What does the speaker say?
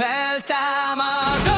feltámad.